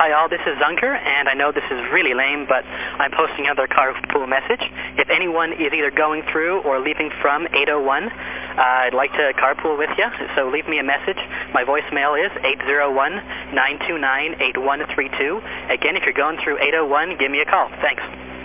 Hi all, this is Zunker, and I know this is really lame, but I'm posting another carpool message. If anyone is either going through or leaving from 801, uh, I'd like to carpool with you, so leave me a message. My voicemail is 801-929-8132. Again, if you're going through 801, give me a call. Thanks.